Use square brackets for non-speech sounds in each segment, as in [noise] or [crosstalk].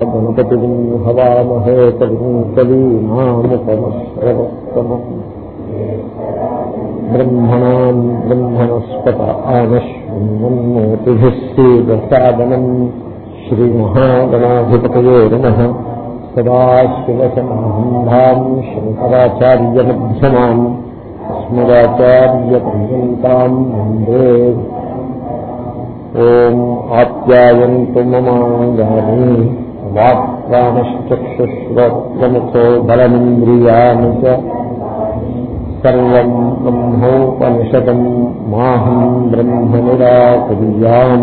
గణపతిం హవామహే కవిం కవీనాముపమశ్రవస్తమం బ్రహ్మణాం బ్రహ్మణస్పత ఆనశ్వన్మోతిభిः సీదసాదనం శ్రీమహాగణాధిపతయే నమः. సదాశివసమారంభాం శంకరాచార్యమధ్యమాం అస్మదాచార్యపర్యంతాం వందే. ఓం ఆప్యాయంతు మమాంగాని వాక్ప్రాణశ్చక్షుశ్రోత్రముఖో బలమింద్రియాణి సర్వం బ్రహ్మోపనిషదం మాహం బ్రహ్మ నిరాకుర్యాం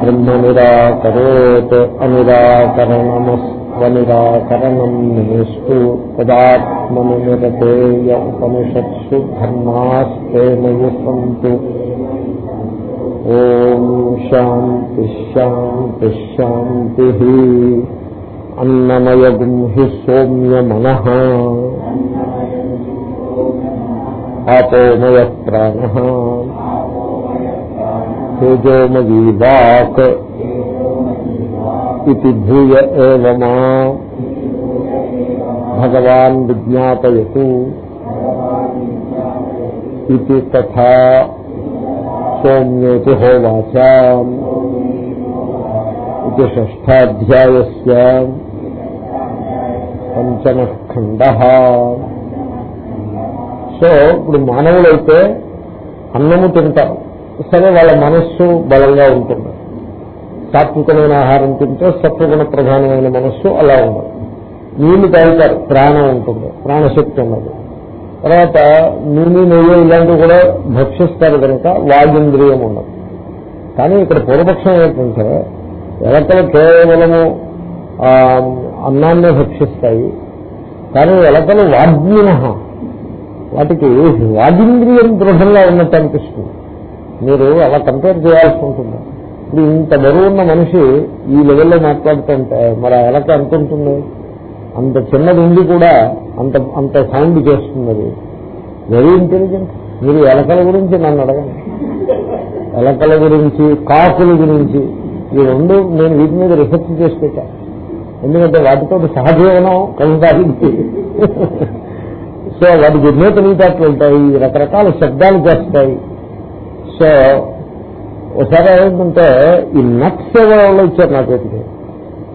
బ్రహ్మ నిరాకరోత్ అనిరాకరణమస్వనిరాకరణం నేస్తు తదాత్మను నిరతేయ ఉపనిషత్సు ధర్మాస్తే మయి సంతు ఓం శాంతి శాంతి శాంతి అన్నమయగుం హి సోమ్యమన ఆపోమయ ప్రాణ తేజోమయీ వాక్ ఇది భూయ ఏమా భగవాన్ విజ్ఞాపయతు ఇది తథా సోమ్యోతి హోవాచ ఇది షష్టాధ్యాయస్య పంచమ సో ఇప్పుడు మానవులైతే అన్నము తింటారు. సరే వాళ్ళ మనస్సు బలంగా ఉంటుంది. సాత్వికమైన ఆహారం తింటే సత్వగుణ ప్రధానమైన మనస్సు అలా ఉండదు. నీళ్ళు తాగుతారు ప్రాణం ఉంటుంది. ప్రాణశక్తి ఉన్నది తర్వాత నూనె నెయ్యి ఇలాంటివి కూడా భక్షిస్తారు కనుక వాగింద్రియం ఉండదు. కానీ ఇక్కడ పూర్వపక్షం ఏంటంటే ఎలకలు కేవలము అన్నాన్నే భక్షిస్తాయి. కానీ ఎలకలు వాగ్మిన వాటికి వాగింద్రియం దృఢంగా ఉన్నట్టు అనిపిస్తుంది. మీరు అలా కంపేర్ చేయాల్సి ఉంటుంది. ఇప్పుడు ఇంత బరువున్న మనిషి ఈ లెవెల్లో మాట్లాడుతుంటే మరి ఎలక అనుకుంటుంది అంత చిన్నది ఉండి కూడా అంత అంత సౌండ్ చేస్తున్నది. వెరీ ఇంటెలిజెంట్ మీరు ఎలకల గురించి నన్ను అడగండి. ఎలకల గురించి కాకుల గురించి ఈ రెండు నేను వీటి మీద రీసెర్చ్ చేసి పెట్టాను ఎందుకంటే వాటితో సహజీవనం కొనసాగించి సో వాటికి ఎన్నో తెలివితేటలు ఉంటాయి రకరకాల శబ్దాలు చేస్తాయి. సో ఒకసారి ఏమిటంటే ఈ నట్స్ ఎవరో ఇచ్చారు నా చేతికి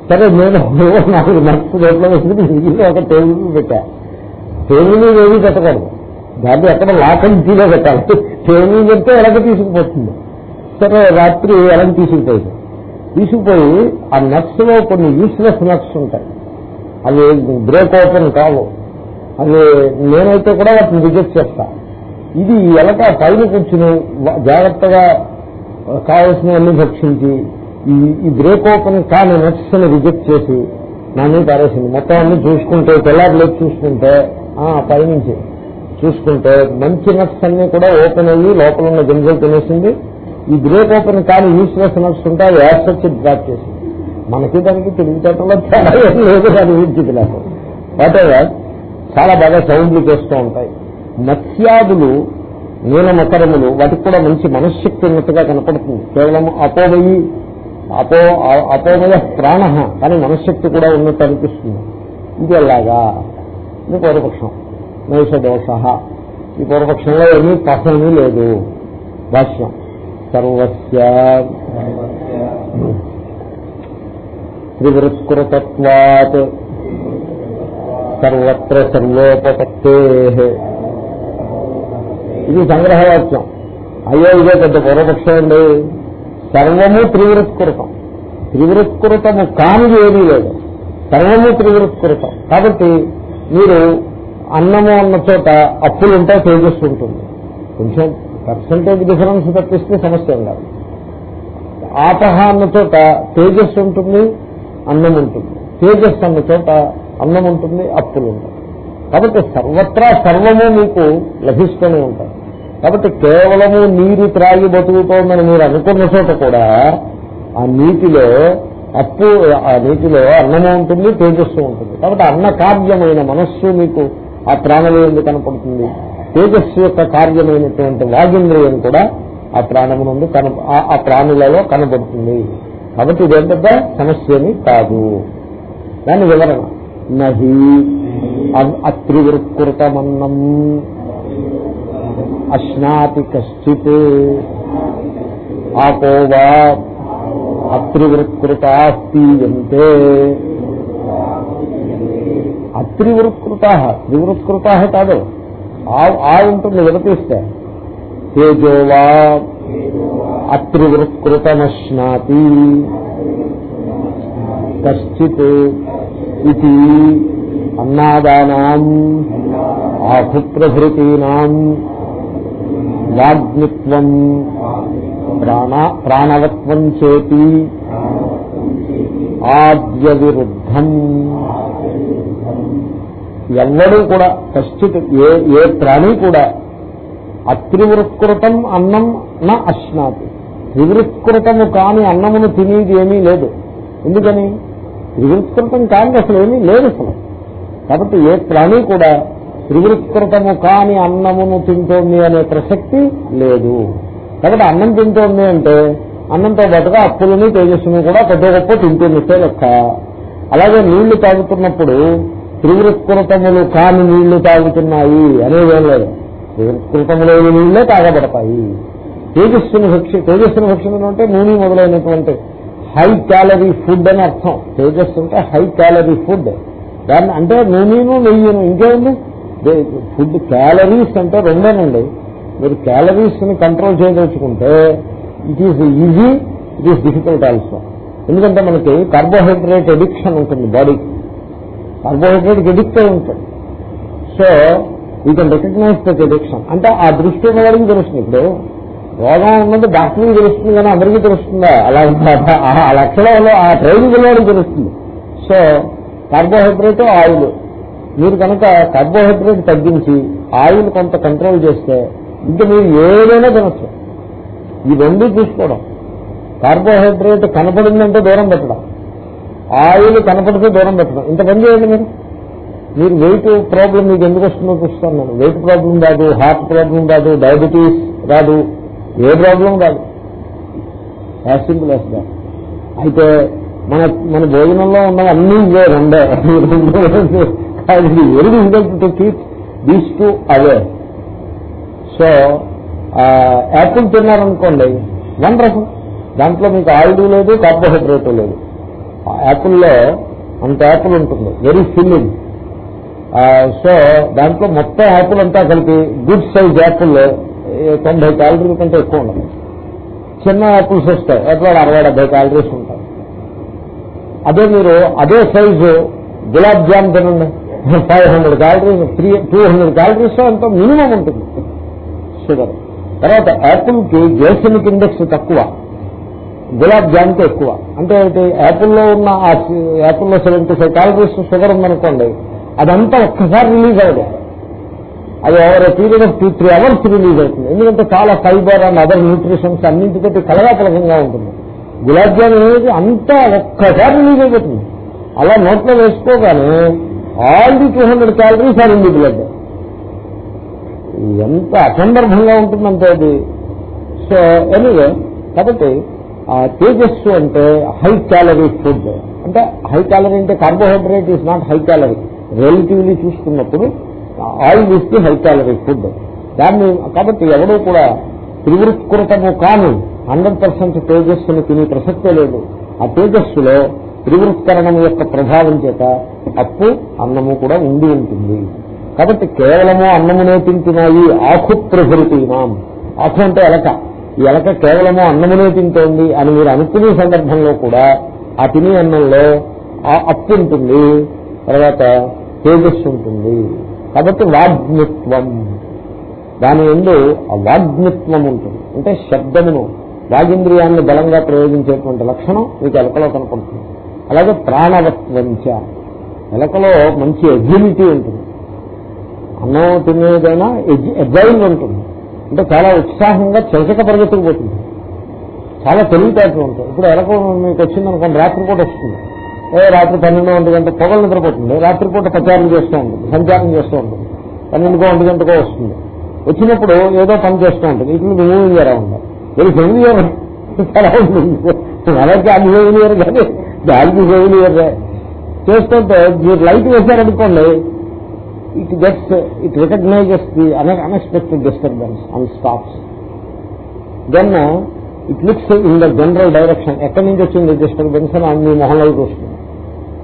సరే నేను నాలుగు నట్స్ రేట్లో వేసుకుని మిగిలిన ఒక టేబుల్ పెట్టా. టేబుల్ మీద ఏమీ పెట్టకూడదు. దాన్ని ఎక్కడ లాకని పెట్టాలి. టేబుల్ పెడితే ఎలాగ తీసుకుపోతుంది. సరే రాత్రి ఎలాగ తీసుకుపోయింది. తీసుకుపోయి ఆ నట్స్లో కొన్ని యూస్లెస్ నట్స్ ఉంటాయి. అవి బ్రేక్ ఓపెన్ కావు. అవి నేనైతే కూడా వాటిని రిజెక్ట్ చేస్తా. ఇది ఎలక పైన కూర్చుని జాగ్రత్తగా కావలసినవన్నీ భక్షించి ఈ ఈ బ్రేక్ ఓపెన్ కాని నట్స్ని రిజెక్ట్ చేసి నా మీద పారేసింది మొత్తం అన్ని చూసుకుంటే తెల్లారిలో చూసుకుంటే పైనుంచి చూసుకుంటే మంచి నట్స్ అన్ని కూడా ఓపెన్ అయ్యి లోపల ఉన్న గింజలు తినేసింది. ఈ బ్రేక్ ఓపెన్ కానీ యూస్లెస్ నట్స్ ఉంటే అవి యాస్ వచ్చి డ్రాప్ చేసింది. మనకి దానికి తెలివితేటలో తేడా లేదు అనిపించింది నాకు. వాటెవర్ uh, చాలా బాగా సౌండ్లు చేస్తూ ఉంటాయి. మత్స్యాదులు నీలమకరములు వాటికి కూడా మంచి మనశ్శక్తి ఉన్నట్టుగా కనపడుతుంది. కేవలం అపోవయి అపో అపోమయ ప్రాణ కానీ మనశ్శక్తి కూడా ఉన్నట్టు అనిపిస్తుంది. ఇది ఎలాగా ఇది పూర్వపక్షం. నైష దోష ఈ పూర్వపక్షంలో ఏమీ పసమీ లేదు. భాష్యం. సర్వస్య. త్రివృత్కృతత్వాత్ సర్వత్ర సర్వోపత్తే ఇది సంగ్రహవాక్యం. అయ్యో ఇదే పెద్ద పూర్వపక్షం అండి. సర్వము త్రివృత్కృతం త్రివృత్కృతము కానిది ఏమీ లేదు. సర్వము త్రివృత్కృతం కాబట్టి మీరు అన్నము అన్న చోట అప్పులు ఉంటాయి తేజస్సు ఉంటుంది. కొంచెం పర్సంటేజ్ డిఫరెన్స్ తప్పిస్తే సమస్య కాదు. ఆపహ అన్న చోట తేజస్సు ఉంటుంది అన్నం ఉంటుంది. తేజస్సు అన్న చోట అన్నం ఉంటుంది అప్పులు ఉంటాయి. కాబట్టి సర్వత్రా సర్వము మీకు లభిస్తూనే ఉంటాయి. కాబట్టి కేవలము నీరు త్రాగి బతుకుతోందని మీరు అనుకున్న చోట కూడా ఆ నీటిలో అప్పు ఆ నీటిలో అన్నము ఉంటుంది తేజస్సు ఉంటుంది. కాబట్టి అన్న కార్యమైన మనస్సు మీకు ఆ ప్రాణము ఎందుకు కనపడుతుంది. తేజస్సు యొక్క కార్యమైనటువంటి వాగింద్రియం కూడా ఆ ప్రాణము నుండి కన ఆ ప్రాణులలో కనబడుతుంది. కాబట్టి ఇదేంటే సమస్యని కాదు. దాని వివరణ. నహి అత్రివృత్కృతమన్నం. అశ్నాతి కశ్చిత్ ఆపోవా అత్రివృత్కృతా పీయంతే అత్రివృత్కృత త్రివృత్కృత కాదు. ఆ ఉంటుంది విడతీస్తే తేజోవా అత్రివృత్కృతమశ్నాతి కశ్చిత్ ఇది అన్నాదానాం ఆహుప్రభృతీనాం వాగ్నిత్వం ప్రాణ ప్రాణవత్వం చేతి. ఆద్య విరుద్ధం ఎవ్వడూ కూడా కశ్చిత్ ఏ ఏ ప్రాణి కూడా అత్రివృత్కృతం అన్నం నా అశ్నాతి. త్రివృత్కృతము కాని అన్నమును తినేది ఏమీ లేదు. ఎందుకని? త్రివృత్కృతం కాని అసలు ఏమీ లేదు అసలు. కాబట్టి ఏ ప్రాణి కూడా త్రివృత్కృతము కాని అన్నమును తింటోంది అనే ప్రసక్తి లేదు. కాబట్టి అన్నం తింటోంది అంటే అన్నంతో పాటుగా అప్పులని తేజస్సును కూడా పెద్ద గొప్ప తింటున్నట్టే లెక్క. అలాగే నీళ్ళు తాగుతున్నప్పుడు త్రివృత్కృతములు కాని నీళ్ళు తాగుతున్నాయి అనేదేం లేదు. త్రివృత్కృతములైన నీళ్ళే తాగబడతాయి. తేజస్సును భక్షి తేజస్సును భక్షణం అంటే నూనె మొదలైనటువంటి హై క్యాలరీ ఫుడ్ అని అర్థం. తేజస్సు అంటే హై క్యాలరీ ఫుడ్ దాన్ని అంటే నూనెను నెయ్యను ఇంకేముంది? ఫుడ్ క్యాలరీస్ అంటే రెండేనండి. మీరు క్యాలరీస్ని control చేయదలుచుకుంటే it is easy it is difficult also ఎందుకంటే మనకి కార్బోహైడ్రేట్ ఎడిక్షన్ ఉంటుంది బాడీకి కార్బోహైడ్రేట్ ఎడిక్ట్ అయి ఉంటుంది so you can recognise that addiction అంటే ఆ దృష్టి ఉన్నవాడికి తెలుస్తుంది ఇప్పుడు. రోగం ఉన్నది డాక్టర్కి తెలుస్తుంది కానీ అందరికీ తెలుస్తుందా? అలా ఆ లక్షణంలో ఆ ట్రైనింగ్ ఉన్నవాడికి తెలుస్తుంది. సో కార్బోహైడ్రేట్ ఆయిల్ మీరు కనుక కార్బోహైడ్రేట్ తగ్గించి ఆయిల్ కొంత కంట్రోల్ చేస్తే ఇంకా మీరు ఏదైనా తినచ్చు. ఈ రెండు చూసుకోవడం. కార్బోహైడ్రేట్ కనపడిందంటే దూరం పెట్టడం. ఆయిల్ కనపడితే దూరం పెట్టడం. ఇంత పని చేయండి మీరు. మీరు వెయిట్ ప్రాబ్లం మీకు ఎందుకు వస్తుందో చూస్తాను నేను. వెయిట్ ప్రాబ్లం రాదు హార్ట్ ప్రాబ్లం రాదు డయాబెటీస్ రాదు ఏ ప్రాబ్లం రాదు యాజ్ సింపుల్ యాజ్ దాట్ అయితే మన మన భోజనంలో ఉన్న అన్ని ఇవే రెండే. Very difficult to keep these two away so apple తిన్నారనుకోండి one దాంట్లో మీకు ఆయిల్ లేదు కార్బోహైడ్రేట్ లేదు. యాపిల్లో అంత యాపిల్ ఉంటుంది వెరీ ఫిల్లింగ్ సో దాంట్లో మొత్తం యాపిల్ అంతా కలిపి గుడ్ సైజ్ యాపిల్ తొంభై క్యాలరీల కంటే ఎక్కువ ఉండదు. చిన్న యాపిల్స్ వస్తాయి ఎట్లా అరవై డెబ్బై క్యాలరీస్ ఉంటాయి. అదే మీరు అదే సైజు గులాబ్ జామ్ తినండి. Five hundred calories three two hundred calories అంత మినిమం ఉంటుంది. షుగర్ తర్వాత యాపిల్కి గ్లైసెమిక్ ఇండెక్స్ తక్కువ. గులాబ్ జామ్కి ఎక్కువ. అంటే యాపిల్లో ఉన్న ఆ యాపిల్లో సెవెంటీ ఫైవ్ క్యాలరీస్ షుగర్ ఉందనుకోండి అదంతా ఒక్కసారి రిలీజ్ అవ్వదు. అది over period of two three hours release అవుతుంది. ఎందుకంటే చాలా ఫైబర్ అండ్ అదర్ న్యూట్రిషన్స్ అన్నింటితో కలగాపలకంగా ఉంటుంది. గులాబ్ జామ్ అనేది అంతా ఒక్కసారి రిలీజ్ అయిపోతుంది. అలా నోట్లో వేసుకోగానే all the two hundred calories are in the blood ఎంత అసందర్భంగా ఉంటుందంటే అది. సో ఎనీవే కాబట్టి తేజస్సు అంటే హై క్యాలరీ ఫుడ్ అంటే హై క్యాలరీ అంటే carbohydrate is not high calorie relatively చూసుకున్నప్పుడు oil is the high calorie food దాన్ని కాబట్టి ఎవడూ కూడా త్రివృత్కృతము కాను హండ్రెడ్ పర్సెంట్ తేజస్సును తినే ప్రసక్తే లేదు. ఆ తేజస్సులో త్రివృత్కరణం యొక్క ప్రభావం చేత అప్పు అన్నము కూడా ఉండి ఉంటుంది. కాబట్టి కేవలము అన్నమునే తింటున్నాయి ఆకు ప్రభృతినాం ఆకు అంటే ఎలక. ఈ ఎలక కేవలము అన్నమునే తింటోంది అని మీరు అనుకునే సందర్భంలో కూడా ఆ తినే అన్నంలో ఆ అప్పు ఉంటుంది. తర్వాత తేజస్సు ఉంటుంది. కాబట్టి వాగ్మిత్వం. దాని ఎందు ఆ వాగ్మిత్వం ఉంటుంది. అంటే శబ్దమును వాగింద్రియాన్ని బలంగా ప్రయోగించేటువంటి లక్షణం మీకు ఎలకలో కనపడుతుంది. అలాగే ప్రాణవత్వంచ ఎలకలో మంచి ఎగ్జిలిటీ ఉంటుంది. అన్నం తినేదైనా ఎగ్జైల్ ఉంటుంది. అంటే చాలా ఉత్సాహంగా చిలక పరిగెత్తుకుపోతుంది చాలా తెలివితేటలు ఉంటాయి. ఇప్పుడు ఎలక మీకు వచ్చిందనుకోండి రాత్రిపూట వస్తుంది. ఏ రాత్రి పన్నెండు ఒంటి గంట పొగలు నిద్రపోతుంది. రాత్రిపూట ప్రచారం చేస్తూ ఉంటుంది సంచారం చేస్తూ ఉంటుంది. పన్నెండుకో ఒంటి గంటకో వస్తుంది. వచ్చినప్పుడు ఏదో పని చేస్తూ ఉంటుంది. ఇట్లా మూవింగ్ ఎలా ఉండాలి వెరీ ఫెమిలియర్ ఉంటుంది. నెలకి అది ఫెయిలియర్ కానీ దానికి ఫెయిలియర్ చేస్తుంటే మీరు light వేశారనుకోండి it gets it recognises the unexpected disturbance and stops then it looks in the general direction ఎక్కడి నుంచి వచ్చింది డిస్టర్బెన్స్ అని మీ మొహంలో చూస్తుంది.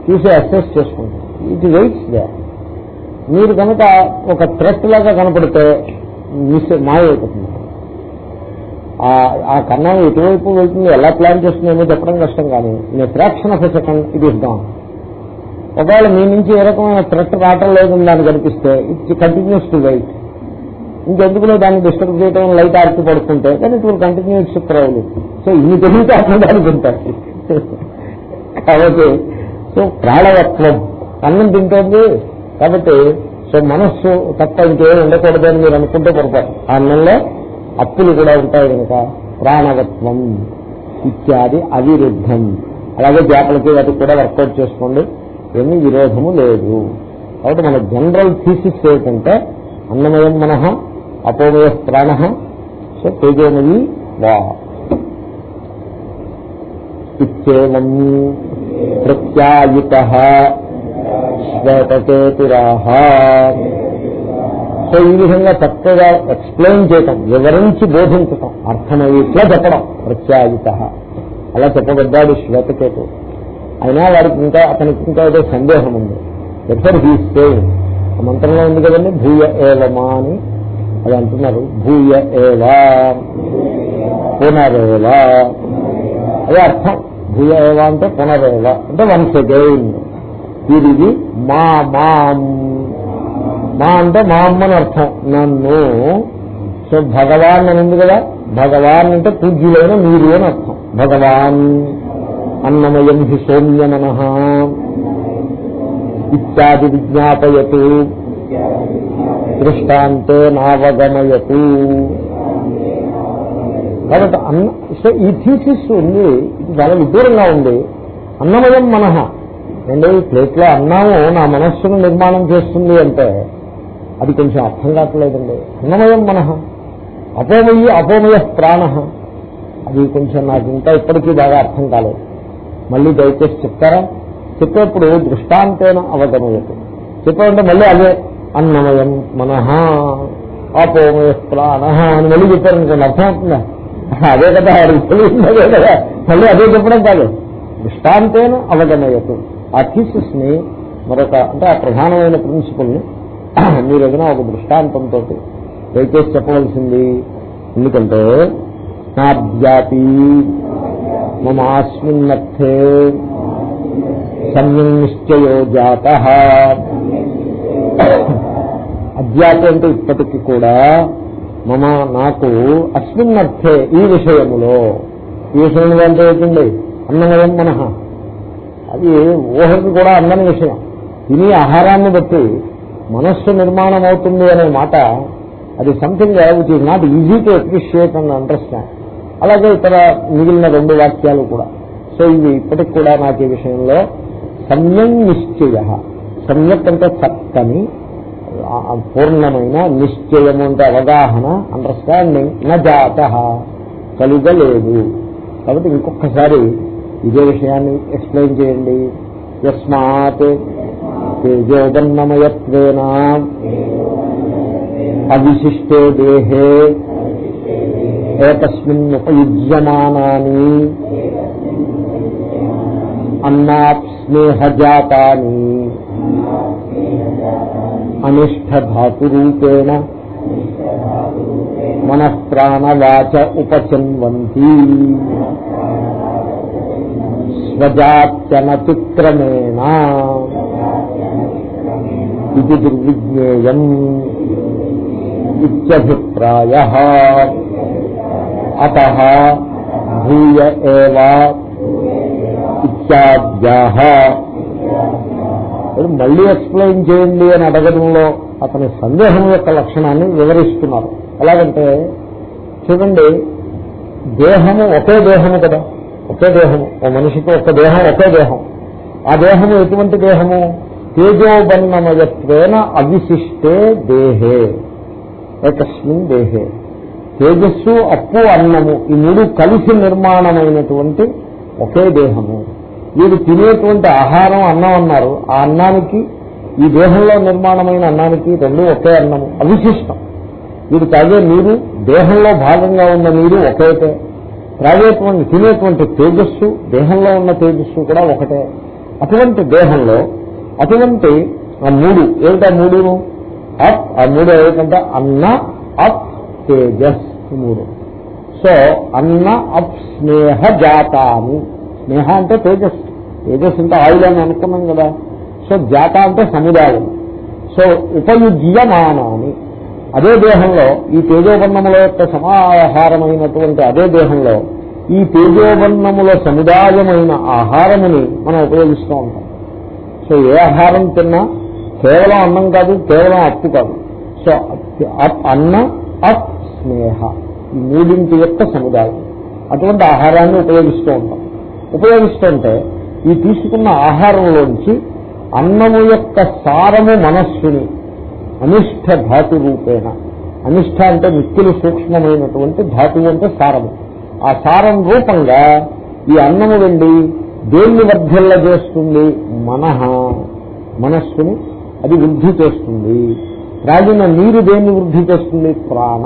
చూసి అసెస్ చేసుకుంటుంది. ఇట్ వెయిట్స్ దే మీరు కనుక ఒక థ్రెట్ లాగా కనపడితే మిస్ మాయ అయిపోతుంది ఆ కన్నా ఎటువైపు వెళ్తుంది ఎలా ప్లాన్ చేస్తుందేమో చెప్పడం కష్టం కానీ నేను ఫ్రాక్షన్ ఆఫ్ సెకండ్ ఇది ఈస్ ఒకవేళ మీ నుంచి ఏ రకమైన థ్రెట్ రావటం లేదని దాన్ని కనిపిస్తే ఇట్స్ కంటిన్యూస్ టు వెయిట్ ఇంకెందుకులో దాన్ని డిస్టర్బ్ చేయడం లైట్ ఆర్చి పడుతుంటే కానీ ఇట్ విల్ కంటిన్యూ ఇట్స్ ప్రౌలు సో ఇన్ని తెలివితే దానికి ఉంటాయి. కాబట్టి సో ప్రాణవత్వం. అన్నం తింటోంది కాబట్టి సో మనస్సు తప్ప ఇంకేం ఉండకూడదని మీరు అనుకుంటే పొరపాటు. ఆ అన్నంలో అప్పులు కూడా ఉంటాయి కనుక ప్రాణవత్వం ఇత్యాది అవిరుద్ధం. అలాగే చేపలకి వాటికి కూడా వర్కౌట్ చేసుకోండి. ఏమీ విరోధము లేదు. కాబట్టి మన జనరల్ థీసిస్ ఏంటంటే అన్నమయం మనః అపోమయ ప్రాణ సో తేజోమయీ వా. ఇచ్చేవం ప్రత్యాయుత శ్వేతకేతురాహ సో ఈ విధంగా చక్కగా ఎక్స్ప్లెయిన్ చేయటం వివరించి బోధించటం అర్థమయ్యేట్లా చెప్పడం ప్రత్యాయుత. అలా చెప్పబడ్డాడు శ్వేతకేతు. అయినా వారికి ఇంకా అతనికి ఇంకా ఏదో సందేహం ఉంది. ఎక్కడ హీ ఆ మంత్రంలో ఉంది కదండి భూయ ఏవమా అని. అది అంటున్నారు భూయ ఏవా పునరేవా. అదే అర్థం. భూయ ఏవా అంటే పునరేవా. అంటే వన్స్ అగైన్ ఇది మా మాం. మా అంటే మా అమ్మని అర్థం. నన్ను సో భగవాన్ అని ఉంది కదా భగవాన్ అంటే పూజ్యులైన మీరు అని అర్థం. భగవాన్ అన్నమయం హి సౌమ్యమన ఇత్యాది విజ్ఞాపయతు. దృష్టాంతే నావగమయతు. కాబట్టి అన్న సో ఈ థీసిస్ ఉంది ఇది చాలా విదూరంగా ఉంది. అన్నమయం మనహ అంటే ఈ ప్లేట్లో అన్నాము నా మనస్సును నిర్మాణం చేస్తుంది అంటే అది కొంచెం అర్థం కావట్లేదండి. అన్నమయం మనహ అపోమయి అపోమయ ప్రాణ. అది కొంచెం నాకు ఇంకా ఇప్పటికీ బాగా అర్థం కాలేదు. మళ్ళీ దయచేసి చెప్తారా? చెప్పేప్పుడు దృష్టాంతేన అవగమయత. చెప్పాలంటే మళ్ళీ అదే అన్నమయం మనహ అపోమయ ప్రాణ అని మళ్ళీ చెప్పారనుకోండి అర్థం అవుతుందా? అదే కదా తెలియదే అదే కదా. మళ్ళీ అదే చెప్పడం కాదు. దృష్టాంతేన అవగమయతు. ఆ థీసిస్ని మరొక అంటే ఆ ప్రధానమైన ప్రిన్సిపల్ని మీరు ఏదైనా ఒక దృష్టాంతంతో దయచేసి చెప్పవలసింది ఎందుకంటే నాభ్యాపి మమాస్మిన్నర్థే సమ్యం నిశ్చయో జాత. అధ్యాపి అంటే ఇప్పటికి కూడా మమ నాకు అస్మిన్నర్థే ఈ విషయములో. ఈ విషయంలో అంటే ఏంటండి? అన్నమయం మనహ అది ఊహకి కూడా అందని విషయం. తిని ఆహారాన్ని బట్టి మనస్సు నిర్మాణం అవుతుంది అనే మాట అది something which is not easy to appreciate and understand అలాగే ఇతర మిగిలిన రెండు వాక్యాలు కూడా. సో ఇవి ఇప్పటికి కూడా నాకు ఈ విషయంలో సమ్యం నిశ్చయ. సమ్యక్ అంటే చక్కని పూర్ణమైన నిశ్చయము అంటే అవగాహన అండర్స్టాండింగ్ నజాత కలుగలేదు. కాబట్టి ఇంకొకసారి ఇదే విషయాన్ని ఎక్స్ప్లెయిన్ చేయండి. యస్మాత్ తేజోగన్నమయత్వేన అవిశిష్టే దేహే ఏకస్మిన్ అన్నాప్స్నేహజాతాని. అనిష్టధాతురూపేణ. మనఃప్రాణవాచ ఉపచన్వంతి. స్వజాత్యనతిక్రమేణ. ఇది దుర్విజ్ఞేయం ఇత్యభిప్రాయ అత భూయ ఏవా ఇత్యాద్యాహ మళ్ళీ ఎక్స్ప్లెయిన్ చేయండి అని అడగడంలో అతని సందేహం యొక్క లక్షణాన్ని వివరిస్తున్నారు. ఎలాగంటే చూడండి దేహము ఒకే దేహము కదా. ఒకే దేహము. ఓ మనిషికి ఒక దేహం ఒకే దేహం. ఆ దేహము ఎటువంటి దేహము? తేజోబన్నమయత్వేన అవిశిష్టే దేహే. ఏకస్మిన్ దేహే. తేజస్సు అప్పు అన్నము ఈ మూడు కలిసి నిర్మాణమైనటువంటి ఒకే దేహము. వీడు తినేటువంటి ఆహారం అన్నం అన్నారు. ఆ అన్నానికి ఈ దేహంలో నిర్మాణమైన అన్నానికి రెండు ఒకే అన్నము. అవిశిష్టం. వీరు తాగే నీరు దేహంలో భాగంగా ఉన్న నీరు ఒకటే. త్రాగేటువంటి తినేటువంటి తేజస్సు దేహంలో ఉన్న తేజస్సు కూడా ఒకటే. అటువంటి దేహంలో అటువంటి ఆ మూడు. ఏమిటా మూడును అప్ ఆ మూడు ఏమిటంటే అన్న అప్ తేజస్ మూడు. సో అన్న అప్ స్నేహ జాతాని స్నేహ అంటే తేజస్. తేజస్ అంటే ఆయుధ అని అనుకున్నాం కదా. సో జాత అంటే సముదాయం. సో ఉపయుజ్యమానాన్ని. అదే దేహంలో ఈ తేజోబన్నముల యొక్క సమాహారమైనటువంటి అదే దేహంలో ఈ తేజోబన్నముల సముదాయమైన ఆహారముని మనం ఉపయోగిస్తూ ఉంటాం. సో ఏ ఆహారం తిన్నా కేవలం అన్నం కాదు కేవలం అప్పు కాదు. సో అప్ అన్న అప్ స్నేహ. ఈ మూడింటి యొక్క సముదాయం. అటువంటి ఆహారాన్ని ఉపయోగిస్తూ ఉంటాం. ఉపయోగిస్తుంటే ఈ తీసుకున్న ఆహారంలోంచి అన్నము యొక్క సారము మనస్సుని అనిష్ట ధాతు రూపేణ. అనిష్ట అంటే మిక్కులు సూక్ష్మమైనటువంటి ధాతువు అంటే సారము. ఆ సారం రూపంగా ఈ అన్నము వెళ్ళి దేన్ని వర్ధిల్ల చేస్తుంది? మనహ. మనస్సుని అది వృద్ధి చేస్తుంది. త్రాగిన నీరు దేన్ని వృద్ధి చేస్తుంది? ప్రాణ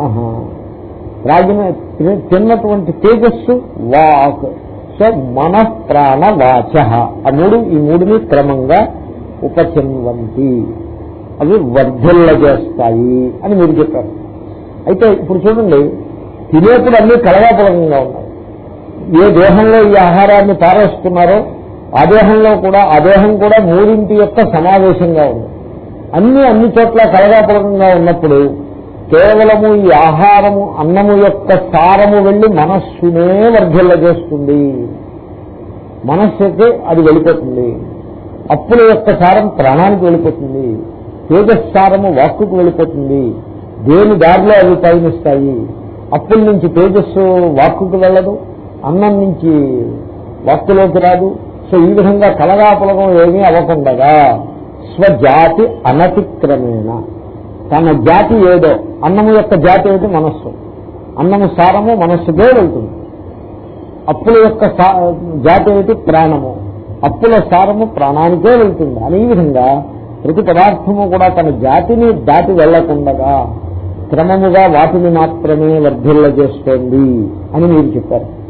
త్రాగిన తిన్నటువంటి తేజస్సు వాక్. సో మన ప్రాణ వాచ ఆ మూడు ఈ మూడుని క్రమంగా ఉపచిన్వంతి అవి వర్ధిల్ల చేస్తాయి అని మీరు చెప్పారు. అయితే ఇప్పుడు చూడండి తినేప్పుడు అన్ని కలవాపలంగా ఉన్నాయి. ఏ దేహంలో ఈ ఆహారాన్ని పారేస్తున్నారో ఆ దేహంలో కూడా ఆ దేహం కూడా మూడింటి యొక్క సమావేశంగా ఉంది. అన్ని అన్ని చోట్ల కలగాపూర్వకంగా ఉన్నప్పుడు కేవలము ఈ ఆహారము అన్నము యొక్క సారము వెళ్ళి మనస్సునే వర్ధిల్ల చేస్తుంది మనస్సుకి అది వెళ్ళిపోతుంది. అప్పుల యొక్క సారం ప్రాణానికి వెళ్ళిపోతుంది. తేజస్సారము వాక్కుకు వెళ్ళిపోతుంది. దేని దారిలో అవి పయనిస్తాయి? అప్పుల నుంచి తేజస్సు వాక్కుకు వెళ్ళదు. అన్నం నుంచి వాక్కులోకి రాదు. సో ఈ విధంగా కలగాపులగం ఏమీ అవ్వకుండగా స్వజాతి అనతిక్రమేణ. తన జాతి ఏదో అన్నము యొక్క జాతి ఏమిటి? మనస్సు. అన్నము సారము మనస్సుకే వెళ్తుంది అప్పుల యొక్క జాతి ఏమిటి? ప్రాణము. అప్పుల సారము ప్రాణానికే వెళ్తుంది. అని ఈ విధంగా ప్రతి పదార్థము కూడా తన జాతిని దాటి వెళ్ళకుండగా క్రమముగా వాటిని మాత్రమే వర్ధిల్ల చేస్తోంది అని మీరు చెప్పారు.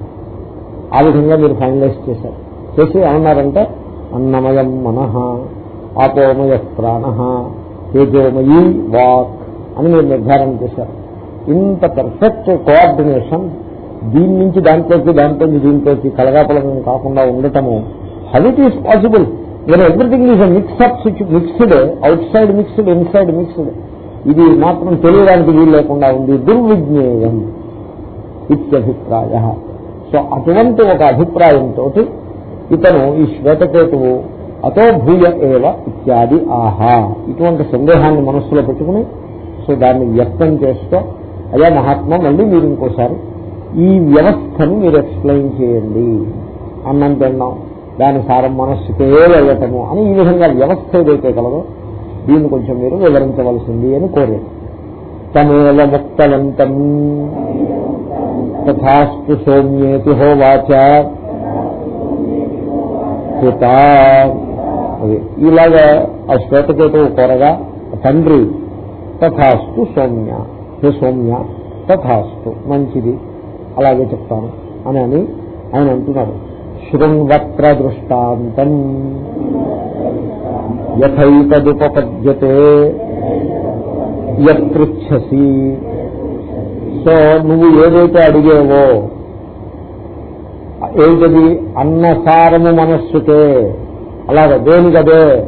ఆ విధంగా మీరు ఫైనలైజ్ చేశారు. చేసి ఏమన్నారంటే అన్నమయం మనః ఆపోమయ ప్రాణ తేజోమయీ వాక్ అని మీరు నిర్ధారణ చేశారు. ఇంత పర్ఫెక్ట్ కోఆర్డినేషన్ దీని నుంచి దాంట్లోకి దాంట్లోకి దీంట్లోకి కలగాపలం కాకుండా ఉండటము how it is possible when everything is mix up mixed outside mixed inside mixed ఇది మాత్రం తెలియడానికి వీలు లేకుండా ఉంది. దుర్విజ్ఞేయం. ఇత్యభిప్రాయ. సో అటువంటి ఒక అభిప్రాయంతో ఇతను ఈ శ్వేతకేతువు అతో భూయ ఏవ ఇత్యాది ఆహా ఇటువంటి సందేహాన్ని మనస్సులో పెట్టుకుని సో దాన్ని వ్యక్తం చేస్తూ అయ్యా మహాత్మా మళ్ళీ మీరు ఇంకోసారి ఈ వ్యవస్థను మీరు ఎక్స్ప్లెయిన్ చేయండి అన్నం తిన్నాం దాని సారం మనస్సుకే వెళ్ళటము అని ఈ విధంగా వ్యవస్థ ఏదైతే కలదో దీన్ని కొంచెం మీరు వివరించవలసింది అని కోరారు. తమేవ ముక్తవంతం తథాస్తు సౌమ్యేతి హోవాచ. పిత ఇలాగా ఆ శ్వేతకేతు కోరగా తండ్రి తథాస్తు సౌమ్య. హే సౌమ్య తథాస్తు మంచిది. అలాగే చెప్తాను అని అని ఆయన అంటున్నారు. శృంగత్ర దృష్టాంతం. యథైతదుపపద్యతే. యత్పృచ్చసి. సో నువ్వు ఏదైతే అడిగేవో ఏంటది అన్నసారము మనస్సుకే. అలాగే దేనికదే?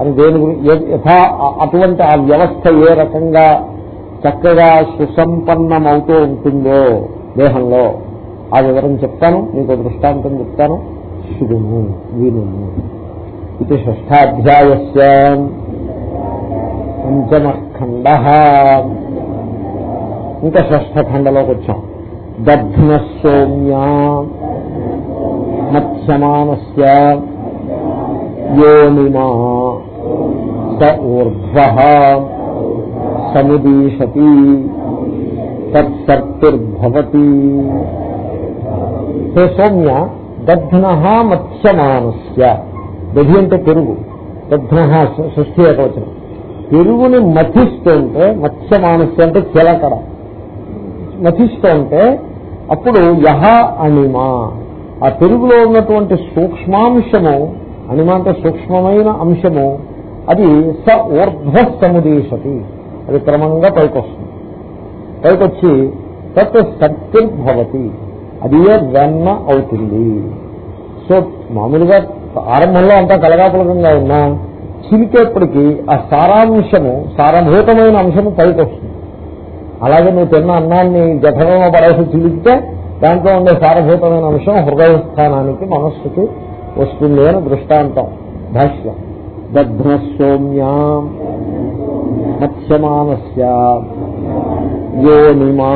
అని దేని యథా అటువంటి ఆ వ్యవస్థ ఏ రకంగా చక్కగా సుసంపన్నమవుతూ ఉంటుందో దేహంలో. ఆ వివరం చెప్తాను మీకు దృష్టాంతం చెప్తాను. శుభము వీను ఇది షష్టాధ్యాయ పంచమఖండ. ఇంకా షష్ఠఖండలోకి వచ్చాం దగ్న సోమ్యా మత్స్యమానస్య యోనిమా స ఊర్ధ్వ సముదీషతి తత్సర్తిర్భవతి. హే సౌమ్య దగ్న మత్స్యమానస్య. దధి అంటే పెరుగు. దగ్న సృష్టి ఏకవచనం. పెరుగుని మత్స్య మానస్య అంటే చిలకడ. మథిస్తుంటే అప్పుడు యహ అణిమా. ఆ పెరుగులో ఉన్నటువంటి సూక్ష్మాంశము అణిమ అంటే సూక్ష్మమైన అంశము అది స ఊర్ధ్వ సముదేశతి అది క్రమంగా పైకొస్తుంది. పైకొచ్చి తత్ సత్యర్భవతి అది వెన్న అవుతుంది. సో మామూలుగా ఆరంభంలో అంతా కలగాపులకంగా ఉన్నా చిలికేప్పటికీ ఆ సారాంశము సారభూతమైన అంశము పైకి వస్తుంది. అలాగే నువ్వు తిన్న అన్నాన్ని జఠరంలో పడేసి చిలికితే దాంట్లో ఉండే సారభూతమైన అంశం హృదయస్థానానికి మనస్సుకి వస్తుంది అని దృష్టాంతం భాష్యం. దగ్న సౌమ్యా మత్స్యమానస్య యోనిమా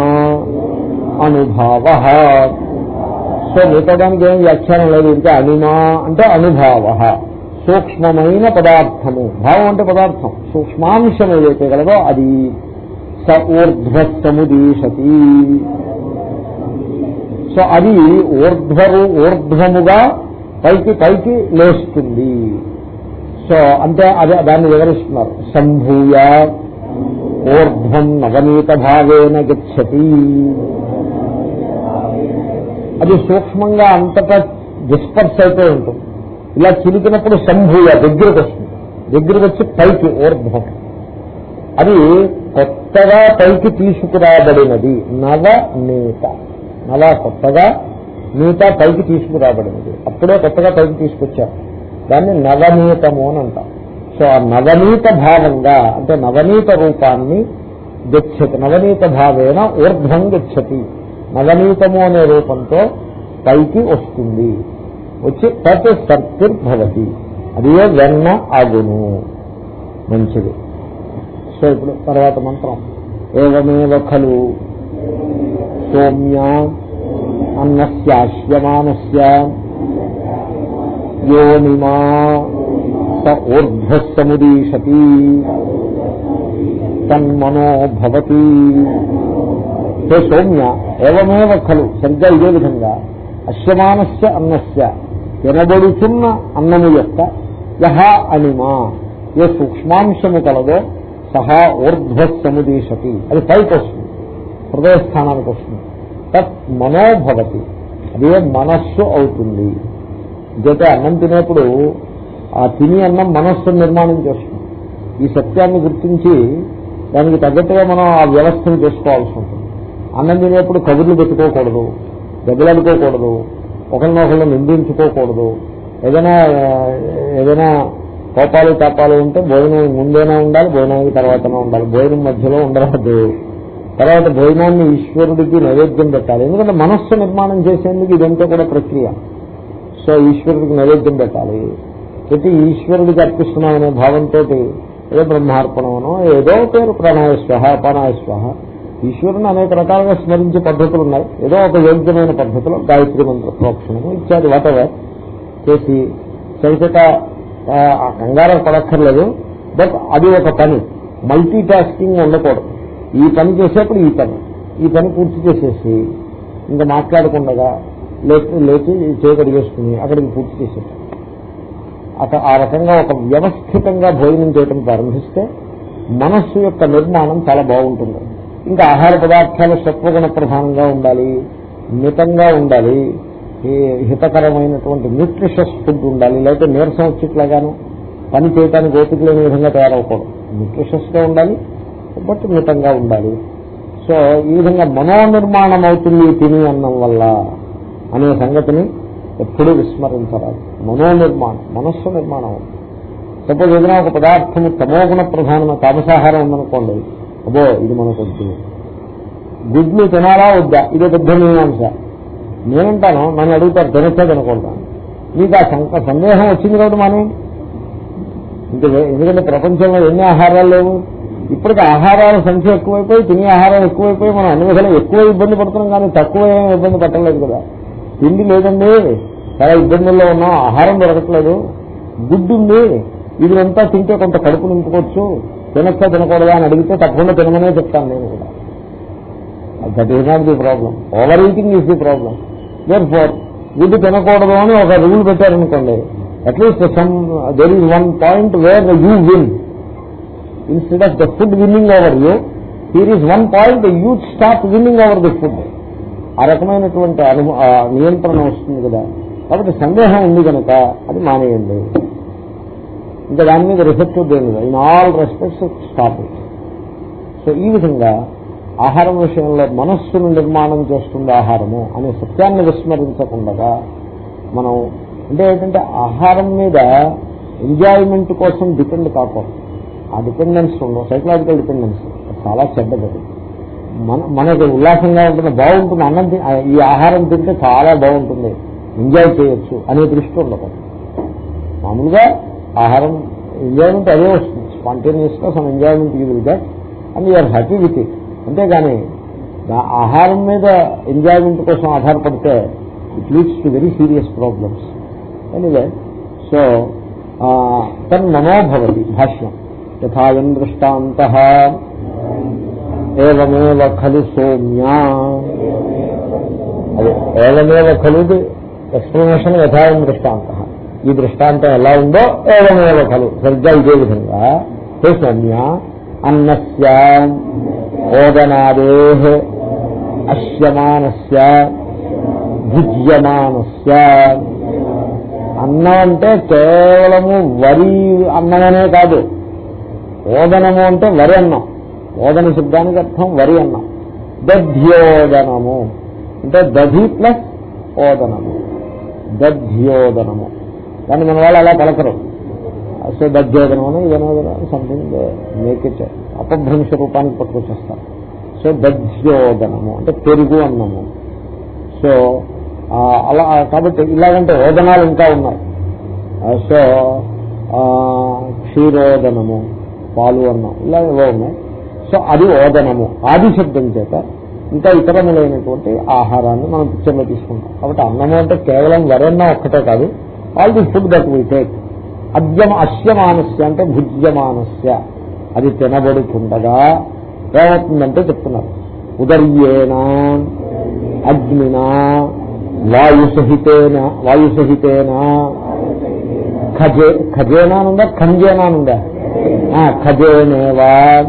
అనుభావ. సో మిగతానికి ఏం వ్యాఖ్యానం లేదు ఇంకా అనిమా అంటే అనుభావ. సూక్ష్మమైన పదార్థము. భావం అంటే పదార్థం. సూక్ష్మాంశం ఏదైతే కలదో అది స ఊర్ధ్వస్తముదీశతి సో అది ఊర్ధ్వరు ఊర్ధ్వముగా పైకి పైకి లేస్తుంది. సో అంటే అదే దాన్ని వివరిస్తున్నారు. సంభూయ ఊర్ధ్వం నవనీత భావేన గచ్చతి. అది సూక్ష్మంగా అంతటా డిస్పర్స్ అయిపోయి ఉంటుంది. ఇలా చిలికినప్పుడు సంభూయ దగ్గరకు వస్తుంది దగ్గరకు వచ్చి పైకి ఊర్ధ్వం. అది కొత్తగా పైకి తీసుకురాబడినది. నవ నీత. నవ కొత్తగా నీత పైకి తీసుకురాబడినది. అప్పుడే కొత్తగా పైకి తీసుకొచ్చారు. దాన్ని నవనీతము అని అంటాం. సో ఆ నవనీత భావంగా అంటే నవనీత రూపాన్ని గచ్చతి నవనీత భావేన ఊర్ధ్వం గచ్చతి. నవనీతము అనే రూపంతో పైకి వస్తుంది. వచ్చి తత్ సర్తిర్భవతి అదే వెన్న అగును. మంచిది. సో ఇప్పుడు తర్వాత మంత్రం. ఏవమేవ ఖలు? సోమ్య అన్నస్యాశ్యమానస్య. యోనిమా స ఊర్ధ్వ సముదీశతి తన్మనో భవతి. హే సౌమ్య ఏవమేవ ఖలు? సరిగ్గా ఇదే విధంగా. అశ్యమానస్య అన్నస్య. తినబడుతున్న అన్నము యొక్క యహ అనిమా ఏ సూక్ష్మాంశము కలదో సహా ఊర్ధ్వసముదీశతి అది పైకి వస్తుంది హృదయస్థానానికి వస్తుంది. తత్ మనోభవతి అదే మనస్సు అవుతుంది. ఇంకైతే అన్నం తినేప్పుడు ఆ తిని అన్నం మనస్సు నిర్మాణం చేస్తుంది. ఈ సత్యాన్ని గుర్తించి దానికి తగ్గట్టుగా మనం ఆ వ్యవస్థను చేసుకోవాల్సి ఉంటుంది. అన్నం తినేప్పుడు కబుర్లు పెట్టుకోకూడదు దెబ్బలాడుకోకూడదు ఒకరినొకళ్ళు నిందించుకోకూడదు. ఏదైనా ఏదైనా కోపాలు తాపాలు ఉంటే భోజనం ముందేనా ఉండాలి భోజనానికి తర్వాతనే ఉండాలి. భోజనం మధ్యలో ఉండరాదు. తర్వాత భోజనాన్ని ఈశ్వరుడికి నైవేద్యం పెట్టాలి. ఎందుకంటే మనస్సు నిర్మాణం చేసేందుకు ఇదంతా కూడా ప్రక్రియ. సో ఈశ్వరుడికి నైవేద్యం పెట్టాలి. ప్రతి ఈశ్వరుడికి అర్పిస్తున్నామనే భావంతో ఏదో బ్రహ్మార్పణమనో ఏదో పేరు ప్రాణాయస్వ అపానాయస్వహ ఈశ్వరుని అనేక రకాలుగా స్మరించే పద్ధతులు ఉన్నాయి. ఏదో ఒక యోగ్యమైన పద్ధతిలో గాయత్రి మంత్ర ప్రోక్షణము ఇత్యాది వాటెవర్ చేసి సరిచేత కంగారం పడక్కర్లేదు. బట్ అది ఒక పని. మల్టీ టాస్కింగ్ ఉండకూడదు. ఈ పని చేసేప్పుడు ఈ పని. ఈ పని పూర్తి చేసేసి ఇంకా మాట్లాడకుండా లేచి లేచి చేయగడిగేసుకుని అక్కడికి పూర్తి చేసేసి అక్కడ ఆ రకంగా ఒక వ్యవస్థితంగా భోజనం చేయడం ప్రారంభిస్తే మనస్సు యొక్క నిర్మాణం చాలా బాగుంటుంది. ఇంకా ఆహార పదార్థాలు సత్వగుణ ప్రధానంగా ఉండాలి మితంగా ఉండాలి ఈ హితకరమైనటువంటి న్యూట్రిషస్ ఫుడ్ ఉండాలి లేకపోతే నీరసం వచ్చేట్లాగాను పని చేయడానికి ఓపిక లేని విధంగా తయారవకూడదు న్యూట్రిషస్గా ఉండాలి బట్ మితంగా ఉండాలి. సో ఈ విధంగా మనోనిర్మాణం అవుతుంది తిని అన్నం వల్ల అనే సంగతిని ఎప్పుడూ విస్మరించరాదు. మనోనిర్మాణం మనస్సు నిర్మాణం. సపోజ్ ఏదైనా ఒక పదార్థము తమోగుణ ప్రధానమైన తామసాహారం ఉందనుకోండి అబ్బో ఇది మనకొద్దు గుడ్లు తినాలా వద్దా? ఇదే పెద్ద మీమాంస. నేనంటాను నన్ను అడుగుతారు తినచ్చా తినకూడదా? మీకు ఆ సందేహం వచ్చింది కాబట్టి మనం. ఇంకా ఎందుకంటే ప్రపంచంలో ఎన్ని ఆహారాలు లేవు? ఇప్పటికి ఆహారాల సంఖ్య ఎక్కువైపోయి తినే ఆహారం ఎక్కువైపోయి మనం అన్ని విధాలు ఎక్కువ ఇబ్బంది పడుతున్నాం కానీ తక్కువ ఏమీ ఇబ్బంది పట్టలేదు కదా. తిండి లేదండి. చాలా ఇబ్బందుల్లో ఉన్నాం. ఆహారం దొరకట్లేదు. గుడ్డు ఉంది. ఇది అంతా తింటే కొంత కడుపు నింపుకోవచ్చు. తినచ్చా తినకూడదా అని అడిగితే తప్పకుండా తినమనే చెప్తాను నేను కూడా. That is not the problem over eating is the problem there four గుడ్డు తినకూడదు అని ఒక రూల్ పెట్టారనుకోండి at least some there is one point where you win instead of the food winning over you here is one point you stop winning over the food ఆ రకమైనటువంటి నియంత్రణ వస్తుంది కదా. కాబట్టి సందేహం ఉంది కనుక అది మానేయండి. ఇంకా దాని మీద రిసెప్ట్ దేని in all respects stop it so ఈ విధంగా ఆహారం విషయంలో మనస్సును నిర్మాణం చేస్తుంది ఆహారము అనే సత్యాన్ని విస్మరించకుండా మనం అంటే ఏంటంటే ఆహారం మీద ఎంజాయ్మెంట్ కోసం డిపెండ్ కాకూడదు. ఆ డిపెండెన్స్ ఉండవు. సైకలాజికల్ డిపెండెన్స్ చాలా చెడ్డది. మన మనకి ఉల్లాసంగా ఉంటుంది బాగుంటుంది అన్నం ఈ ఆహారం తింటే చాలా బాగుంటుంది. ఎంజాయ్ చేయొచ్చు అనే దృష్టి ఉండదు మామూలుగా ఆహారం ఎంజాయ్మెంట్ అదే వస్తుంది. స్పాంటేనియస్గా some enjoyment you will get and you're happy with it అంతేగాని ఆహారం మీద ఎంజాయ్మెంట్ కోసం ఆధారపడితే it leads to very serious problems anyway so తన్ మనోభవతి భాష్యం. యథాయం దృష్టాంత. ఏవమేవ ఖలు సోమ్యా. అదే ఏవమేవ ఖలుది ఎక్స్ప్లెనేషన్ యథాయం దృష్టాంత. ఈ దృష్టాంతం ఎలా ఉందో ఏమేవ ఫలు సరిగ్గా ఇదే విధంగా. హే సౌమ్య అన్నస్య ఓదనాదే అశ్యమానస్య భుజ్యమానస్య అన్నం అంటే కేవలము వరి అన్నమనే కాదు. ఓదనము అంటే వరి అన్నం. ఓదన శబ్దానికి అర్థం వరి అన్నం. దధ్యోదనము. అంటే దధి ప్లస్ ఓదనము. దధ్యోదనము. కానీ మన వాళ్ళు అలా పలకరు. సో దధ్యోదనం అని ఇదనోదనం సంథింగ్ మేక్ ఇట్ అపభ్రంశ రూపానికి పట్టుకొచ్చేస్తారు. సో దధ్యోదనము అంటే పెరుగు అన్నము. సో అలా కాబట్టి ఇలాగంటే ఓదనాలు ఇంకా ఉన్నాయి. సో క్షీరోదనము పాలు అన్నం ఇలా ఏవో ఉన్నాయి. సో అది ఓదనము ఆది శబ్దం చేత ఇంకా ఇతరములైనటువంటి ఆహారాన్ని మనం పిక్చర్లో తీసుకుంటాం. కాబట్టి అన్నము అంటే కేవలం వరన్నం ఒక్కటే కాదు all the food that we take అద్యమ అస్యమానస్య అంటే భుజ్యమానస్య అది తినబడుతుండగా ఏమవుతుందంటే చెప్తున్నారు. ఉదర్యేనా అగ్నినా వాయుసహితేన వాయుసహితేన. ఖజే ఖజేనానుందా ఖంజేనానుందా? ఆ, ఖజేనేవా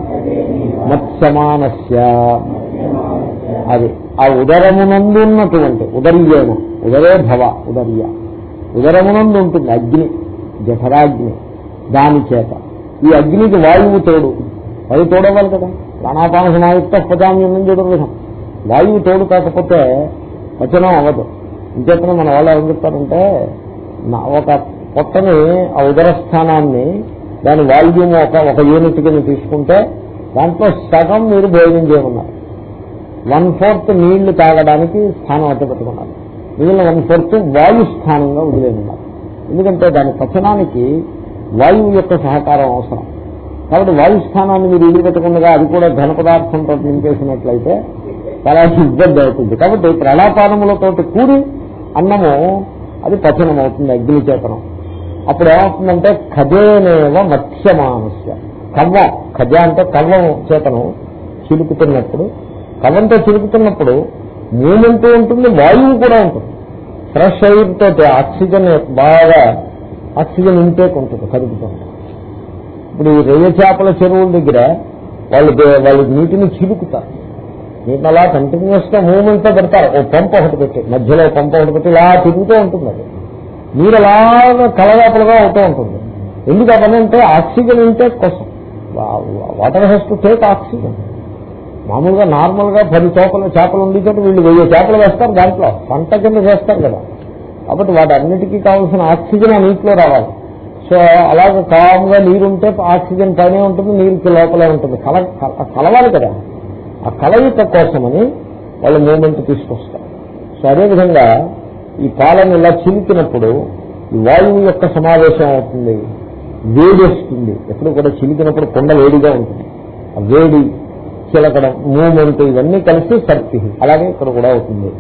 మత్స్యమానస్య. అది ఆ ఉదరమునందు ఉన్నటువంటి ఉదర్యేన ఉదరే భవ ఉదర్య. ఉదరమునందు ఉంటుంది అగ్ని జఠరాగ్ని దాని చేత. ఈ అగ్నికి వాయువు తోడు. వాయువు తోడవ్వాలి కదా. ప్రాణాపాన సమాయుక్త పదామ్యం చూడడం వాయువు తోడు కాకపోతే వచనం అవ్వదు. ఇంకేతనే మన వాళ్ళు ఏం చెప్తారంటే ఒక పొట్టని ఆ ఉదర స్థానాన్ని దాని వాల్యూమ్ ఒక ఒక యూనిట్ కింద తీసుకుంటే దాంట్లో సగం మీరు భోజనం చేయమన్నారు. వన్ ఫోర్త్ నీళ్ళు తాగడానికి స్థానం అడ్డు పెట్టుకున్నారు మిగిలిన వన్ ఫోర్త్ వాయు స్థానంగా వదిలేనున్నారు ఎందుకంటే దాని పచనానికి వాయువు యొక్క సహకారం అవసరం. కాబట్టి వాయు స్థానాన్ని మీరు వదిలిపెట్టకుండా అది కూడా ఘన పదార్థంతో నింపేసినట్లయితే చాలా ఇబ్బంది అవుతుంది. కాబట్టి ప్రలాపానములతోటి కూడి అన్నము అది పచనం అవుతుంది అగ్ని చేతనం అప్పుడు ఏమవుతుందంటే ఖజేనేవ మత్స్యమానస్య. కవ్వం ఖజ అంటే కవ్వం చేతనం చిలుకుతున్నప్పుడు. కవ్వంతో చిలుకుతున్నప్పుడు మూమెంట్ ఉంటుంది వాయువు కూడా ఉంటుంది. ఫ్రెష్ ఎయిర్ తోటి ఆక్సిజన్ బాగా ఆక్సిజన్ ఇంటేక్ ఉంటుంది కదుపుతుంది ఇప్పుడు ఈ రొయ్య చేపల చెరువుల దగ్గర వాళ్ళు వాళ్ళు నీటిని చిలుకుతారు నీటిని అలా కంటిన్యూస్గా మూమెంట్తో పెడతారు. ఓ పంప్ ఒకటి పెట్టి మధ్యలో పంప్ ఒకటి పెట్టి ఇలా తిరుగుతూ ఉంటుంది అది. నీరు అలా కలగాపలుగా అవుతూ ఉంటుంది. ఎందుకు అవన్నీ అంటే ఆక్సిజన్ ఇంటేక్ కోసం. Water has to take oxygen మామూలుగా నార్మల్గా పది చేపలు చేపలు ఉండి చోట వీళ్ళు వెయ్యి చేపలు వేస్తారు దాంట్లో. పంట కింద చేస్తారు కదా. కాబట్టి వాటి అన్నిటికీ కావాల్సిన ఆక్సిజన్ ఆ నీటిలో రావాలి. సో అలాగే కామ్గా నీరుంటే ఆక్సిజన్ పైనే ఉంటుంది నీరుకి లోపలే ఉంటుంది. కల కల- కలవాలి కదా. ఆ కలయిక కోసమని వాళ్ళు మూమెంట్ తీసుకొస్తారు. సో అదేవిధంగా ఈ పాలను ఇలా చిలికినప్పుడు ఈ వాయువు యొక్క సమావేశం అవుతుంది. వేడి వస్తుంది ఎప్పుడు కూడా చిలికినప్పుడు కొండ వేడిగా ఉంటుంది. ఆ వేడి చిలకడం మూమెంట్ ఇవన్నీ కలిసి సర్పి అలాగే ఇక్కడ కూడా అవుతుంది.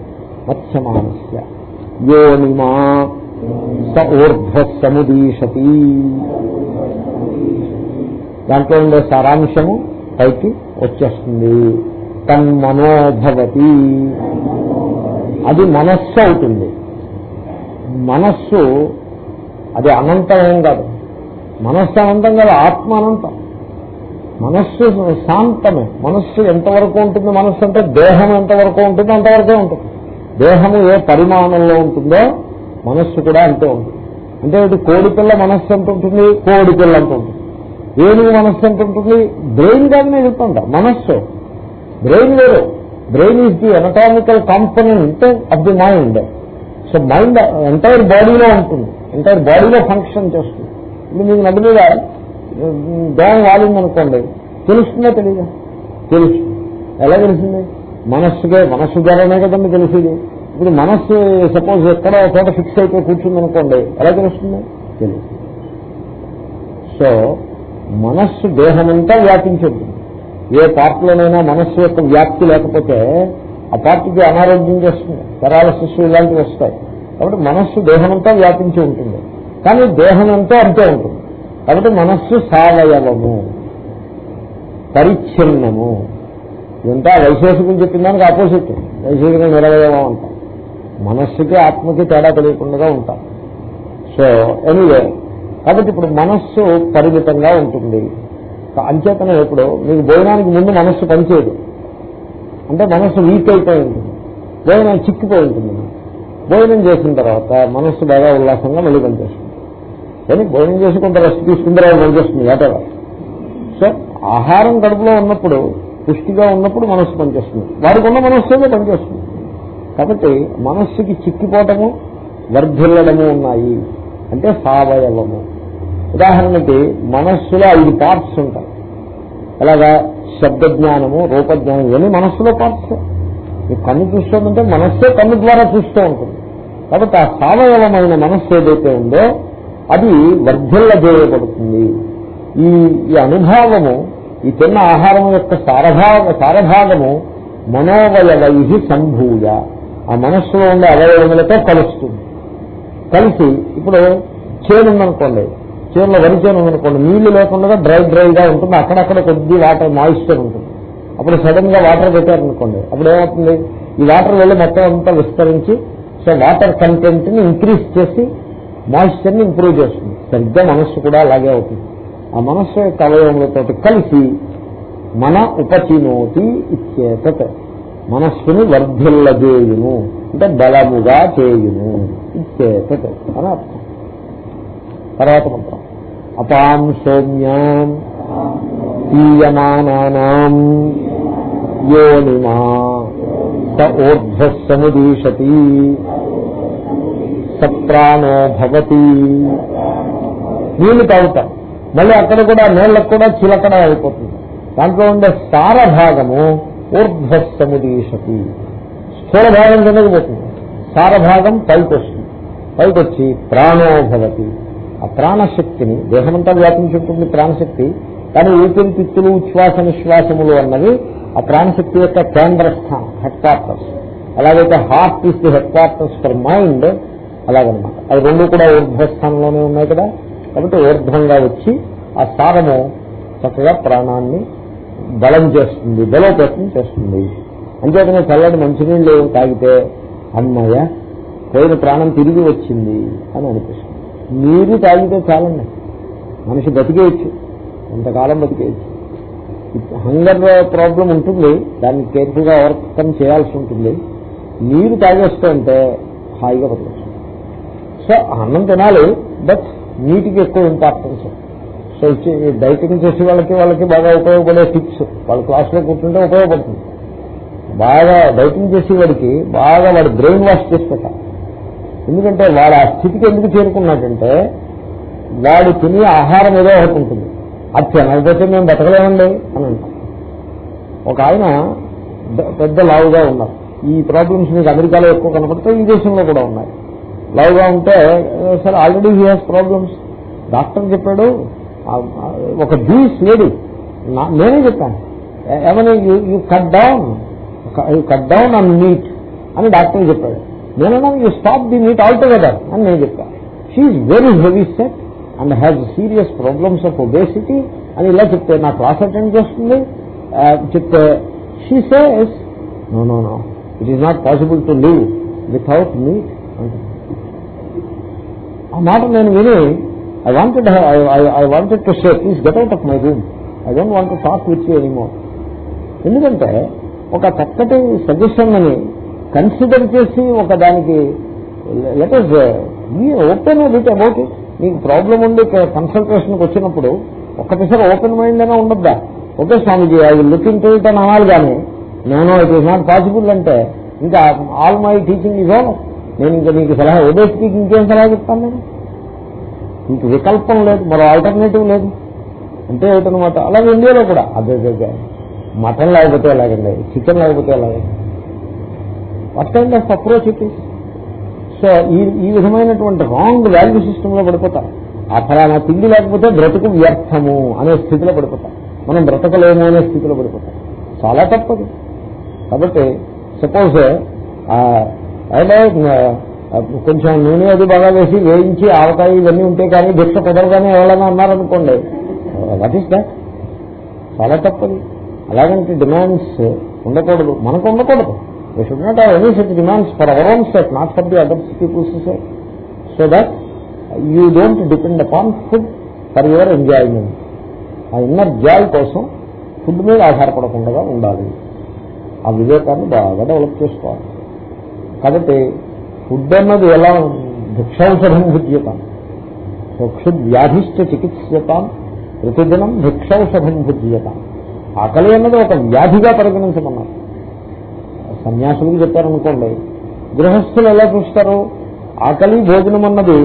మత్స్యమానస్య యోనిమా స ఊర్ధ్వ సముదీషతి. దాంట్లో ఉండే సారాంశము పైకి వచ్చేస్తుంది. తన్మనోభవతి. అది మనస్సు అవుతుంది. మనస్సు అది అనంతమేం కాదు. మనస్సు అనంతం కాదు ఆత్మ అనంతం. మనస్సు శాంతమే. మనస్సు ఎంతవరకు ఉంటుంది? మనస్సు అంటే దేహం ఎంతవరకు ఉంటుందో అంతవరకే ఉంటుంది. దేహము ఏ పరిమాణంలో ఉంటుందో మనస్సు కూడా అంతే ఉంటుంది. అంటే ఇటు మనస్సు ఎంత ఉంటుంది? కోడి పిల్ల అంత ఉంటుంది. ఏనుగు మనస్సు ఎంత ఉంటుంది? బ్రెయిన్ కాదు నేను చెప్తుంటా. మనస్సు. బ్రెయిన్ వేరు. Brain is the anatomical component of the mind so mind entire బాడీలో ఉంటుంది. ఎంటైర్ బాడీలో ఫంక్షన్ చేస్తుంది. ఇప్పుడు మీకు నడ్డు మీద దోమ వాలిందనుకోండి. తెలుస్తుందా తెలియదా తెలుసు. ఎలా తెలిసింది మనస్సుకే మనస్సు ద్వారానే కదండి తెలిసింది. ఇప్పుడు మనస్సు సపోజ్ ఎక్కడ చోట ఫిక్స్ అయిపోయి కూర్చుందనుకోండి ఎలా తెలుస్తుంది? తెలియదు సో మనస్సు దేహమంతా వ్యాపించద్దు. ఏ పార్ట్లోనైనా మనస్సు యొక్క వ్యాప్తి లేకపోతే ఆ పార్టీకి అనారోగ్యం చేస్తుంది. పెరాలసిస్ ఇలాంటివి వస్తాయి. కాబట్టి మనస్సు దేహమంతా వ్యాపించి ఉంటుంది. కానీ దేహం అంతే ఉంటుంది. కాబట్టి మనస్సు సావయవము పరిచ్ఛిన్నము. ఇదంతా వైశేషికం చెప్పిన దానికి ఆపోజిట్. వైశేషిక నిరవయవం అంటాం. మనస్సుకి ఆత్మకి తేడా తెలియకుండా ఉంటాం. సో ఎనీవే కాబట్టి ఇప్పుడు మనస్సు పరిమితంగా ఉంటుంది. అంచేతనే ఇప్పుడు మీకు భోజనానికి ముందు మనస్సు పనిచేయదు. అంటే మనస్సు వీక్ అయిపోయి ఉంటుంది. భోజనం చిక్కిపోయి ఉంటుంది. భోజనం చేసిన తర్వాత మనస్సు బాగా ఉల్లాసంగా మళ్ళీ పనిచేస్తుంది. కానీ భోజనం చేసి కొంత రెస్ట్ తీసుకున్న పనిచేస్తుంది వాటెవర్ సో ఆహారం కడుపులో ఉన్నప్పుడు పుష్టిగా ఉన్నప్పుడు మనస్సు పనిచేస్తుంది. వారికి ఉన్న మనస్సుగా పనిచేస్తుంది. కాబట్టి మనస్సుకి చిక్కిపోవటము వర్ధిల్లడము ఉన్నాయి. అంటే సావయవము. ఉదాహరణకి మనస్సులో ఐదు పార్ట్స్ ఉంటాయి. అలాగా శబ్దజ్ఞానము రూపజ్ఞానం ఇవన్నీ మనస్సులో పార్ట్స్ ఈ కన్ను చూస్తుందంటే మనస్సే కన్ను ద్వారా చూస్తూ ఉంటుంది. కాబట్టి ఆ సావయవమైన మనస్సు ఏదైతే ఉందో అది వర్ధిల్లజేయబడుతుంది ఈ ఈ అనుభావము ఈ తిన్న ఆహారం యొక్క సారభాగ సారభాగము మనోవయవై సంభూయ. ఆ మనస్సులో ఉండే అవయవములతో కలుస్తుంది. కలిసి ఇప్పుడు చేను అనుకోండి చేనులో వరి చేను ఉందనుకోండి నీళ్ళు లేకుండా డ్రై డ్రైగా ఉంటుంది. అక్కడక్కడ కొద్ది వాటర్ మాయిశ్చర్ ఉంటుంది. అప్పుడు సడన్గా వాటర్ పెట్టారనుకోండి అప్పుడు ఏమవుతుంది? ఈ వాటర్ వెళ్ళి మొత్తం అంతా విస్తరించి సో వాటర్ కంటెంట్ని ఇంక్రీజ్ చేసి మాయిశ్చర్ని ఇంప్రూవ్ చేస్తుంది. సరిగ్గా మనస్సు కూడా అలాగే అవుతుంది. ఆ మనస్సు యొక్క అవయవములతో కలిసి మన ఉపచినోతి ఇచ్చేతత్. మనస్సును వర్ధిల్లజేయును. అంటే బలముగా చేయును. ఇచ్చేతత్. అని అర్థం. తర్వాత మంత్రం. అపాం సౌమ్యాం ఈయమానానాం యోనిమా స ఊర్ధ్వ సముదీషతి సప్రాణో భవతి. నీళ్ళు తాగుతాం. మళ్ళీ అక్కడ కూడా నీళ్ళకు కూడా చిలకడ అయిపోతుంది. దాంట్లో ఉండే సార భాగము ఊర్ధ్వ స్థూల భాగం కిందకి పోతుంది. సార భాగం పైకి వస్తుంది. పైకి వచ్చి ప్రాణో భవతి. ఆ ప్రాణశక్తిని దేహమంతా వ్యాపించుకుంటుంది ప్రాణశక్తి కానీ ఊపిరితిత్తులు ఉచ్ఛ్వాస నిశ్వాసములు అన్నవి ఆ ప్రాణశక్తి యొక్క కేంద్ర స్థానం హెడ్ క్వార్టర్స్ అలాగైతే heart is the headquarters for mind అలాగనమాట. అవి రెండు కూడా ఊర్ధ్వస్థానంలోనే ఉన్నాయి కదా? కాబట్టి ఊర్ధ్వంగా వచ్చి ఆ సారము చక్కగా ప్రాణాన్ని బలం చేస్తుంది బలోపేతం చేస్తుంది. అంచేతనే చల్లటి మంచినీళ్ళు తాగితే అమ్మయ్య పోయిన ప్రాణం తిరిగి వచ్చింది అని అనిపిస్తుంది. నీరు తాగితే చాలండి. మనిషి బతికేయచ్చు. కొంతకాలం బతికేయచ్చు. హంగర్ ప్రాబ్లం ఉంటుంది. దాన్ని కేర్ఫుల్గా ఓవర్కమ్ చేయాల్సి ఉంటుంది. నీరు తాగేస్తుంటే హాయిగా బతకచ్చు. సో అన్నం తినాలి బట్ నీటికి ఎక్కువ ఇంపార్టెన్స్ సో డైటింగ్ చేసే వాళ్ళకి వాళ్ళకి బాగా ఉపయోగపడే టిప్స్. వాళ్ళ క్లాస్లో కూర్చుంటే ఉపయోగపడుతుంది. బాగా డైటింగ్ చేసే వాడికి బాగా వాడు బ్రెయిన్ వాష్ చేసి పెట్టాలి. ఎందుకంటే వాడు ఆ స్థితికి ఎందుకు చేరుకున్నాడంటే వాడు తినే ఆహారం ఏదో ఒకటి ఉంటుంది. అది తినకపోతే మేము బతకలేమండి అని అంటాం ఒక ఆయన పెద్ద లావుగా ఉన్నారు. ఈ ప్రాబ్లమ్స్ మీకు అమెరికాలో ఎక్కువ కనపడితే ఈ దేశంలో కూడా ఉన్నాయి. లావుగా ఉంటే సరే already he has problems doctor చెప్పాడు ఒక డీస్ లేడీ నేనే చెప్పాను. ఏమని you cut down you cut down on meat అని డాక్టర్ చెప్పాడు. నేనన్నా you stop the meat altogether అని నేను చెప్పాను she very heavy set and has serious problems of obesity అని ఇలా చెప్తే నా క్లాస్ అటెండ్ చేస్తుంది. చెప్తే she says no no no it is not possible to live without meat ఆ మాట నేను విని I wanted I wanted to share please get out of my room I don't want talk with you anymore ఎందుకంటే ఒక చక్కటి suggestion అని consider చేసి ఒక దానికి let is open with about it మీకు ప్రాబ్లం ఉండి కన్సల్టేషన్కి వచ్చినప్పుడు ఒక్క ఓపెన్ మైండ్ అయినా ఉండద్దా? Okay Swamiji I looking look into it అని అనాలి కానీ నేను ఇట్ ఈస్ నాట్ పాసిబుల్ అంటే ఇంకా all my teaching is over నేను ఇంకా నీకు సలహా ఉదయకి ఇంకేం సలహా చెప్తాను నేను ఇంక వికల్పం లేదు మరో ఆల్టర్నేటివ్ లేదు. అంటే ఏమిటనమాట అలాగే ఇండియాలో కూడా. అదే అదే మటన్ లేకపోతే ఎలాగండి? చికెన్ లేకపోతే ఎలాగండి? What kind of approach it is so ఈ ఈ విధమైనటువంటి రాంగ్ వాల్యూ సిస్టంలో పడిపోతారు ఆ ఫలానా తిండి లేకపోతే బ్రతుకు వ్యర్థము అనే స్థితిలో పడిపోతాం. మనం బ్రతకలేము అనే స్థితిలో పడిపోతాం. చాలా తప్పదు. కాబట్టి సపోజ్ అయితే కొంచెం నూనె అది బాగా వేసి వేయించి ఆవకాయ ఇవన్నీ ఉంటే కానీ భిక్ష కుదరగానే ఎవరైనా అన్నారనుకోండి. వాట్ ఈస్ దాట్ చాలా తప్పది. అలాగంటే డిమాండ్స్ ఉండకూడదు. మనకు ఉండకూడదు. We should not have any set demands for our own set not for the others peoples set so that you don't depend upon food for your enjoyment ah inner joy కోసం food మీద ఆధారపడకుండా ఉండాలి. ఆ వివేకాన్ని బాగా develop చేసుకోవాలి. కాబట్టి food అన్నది ఎలా భిక్షౌషధం భుజ్యతాం చక్షు వ్యాధిష్ట చికిత్సతాం ప్రతిదినం భిక్షౌషధం భుజ్యతాం ఆకలి అన్నది ఒక వ్యాధిగా పరిగణించమన్నారు. సన్యాసులకు చెప్పారనుకోండి గృహస్థులు ఎలా చూస్తారు? ఆకలి భోజనం అన్నది